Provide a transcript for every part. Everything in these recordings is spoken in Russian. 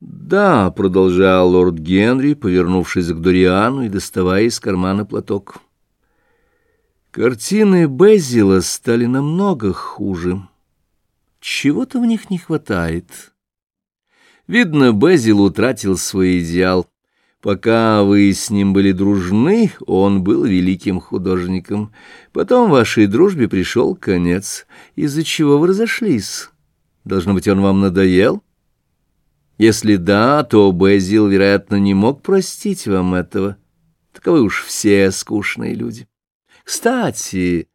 «Да», — продолжал лорд Генри, повернувшись к Дориану и доставая из кармана платок. «Картины Безила стали намного хуже. Чего-то в них не хватает. Видно, Безил утратил свой идеал. Пока вы с ним были дружны, он был великим художником. Потом вашей дружбе пришел конец, из-за чего вы разошлись. Должно быть, он вам надоел?» Если да, то Безил, вероятно, не мог простить вам этого. Таковы уж все скучные люди. Кстати,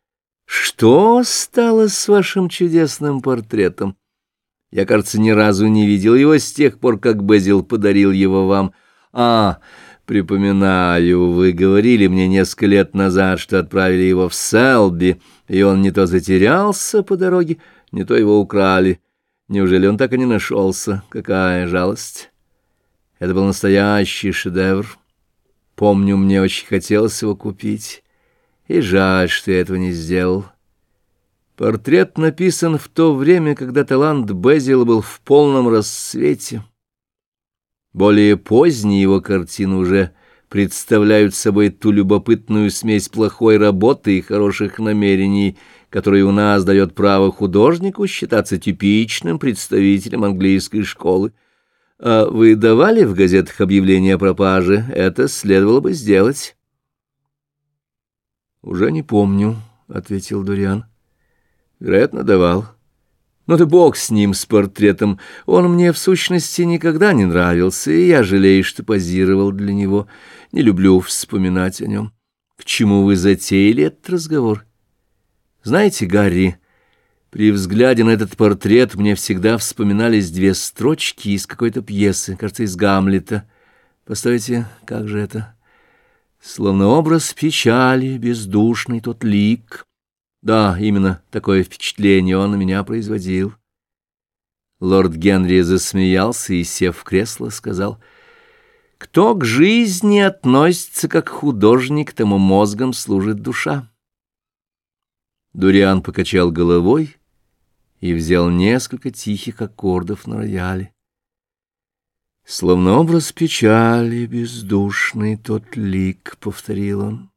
что стало с вашим чудесным портретом? Я, кажется, ни разу не видел его с тех пор, как Безил подарил его вам. А, припоминаю, вы говорили мне несколько лет назад, что отправили его в Селби, и он не то затерялся по дороге, не то его украли. Неужели он так и не нашелся? Какая жалость! Это был настоящий шедевр. Помню, мне очень хотелось его купить. И жаль, что я этого не сделал. Портрет написан в то время, когда талант Безила был в полном рассвете. Более поздние его картины уже представляют собой ту любопытную смесь плохой работы и хороших намерений, которая у нас дает право художнику считаться типичным представителем английской школы. А вы давали в газетах объявление о пропаже? Это следовало бы сделать. «Уже не помню», — ответил Дуриан. «Вероятно, давал». Но ты бог с ним, с портретом. Он мне, в сущности, никогда не нравился, и я жалею, что позировал для него. Не люблю вспоминать о нем. К чему вы затеяли этот разговор? Знаете, Гарри, при взгляде на этот портрет мне всегда вспоминались две строчки из какой-то пьесы, кажется, из Гамлета. Постойте, как же это? Словно образ печали, бездушный тот лик — да, именно такое впечатление он на меня производил. Лорд Генри засмеялся и, сев в кресло, сказал, «Кто к жизни относится как художник, тому мозгом служит душа». Дуриан покачал головой и взял несколько тихих аккордов на рояле. Словно образ печали, бездушный тот лик, — повторил он.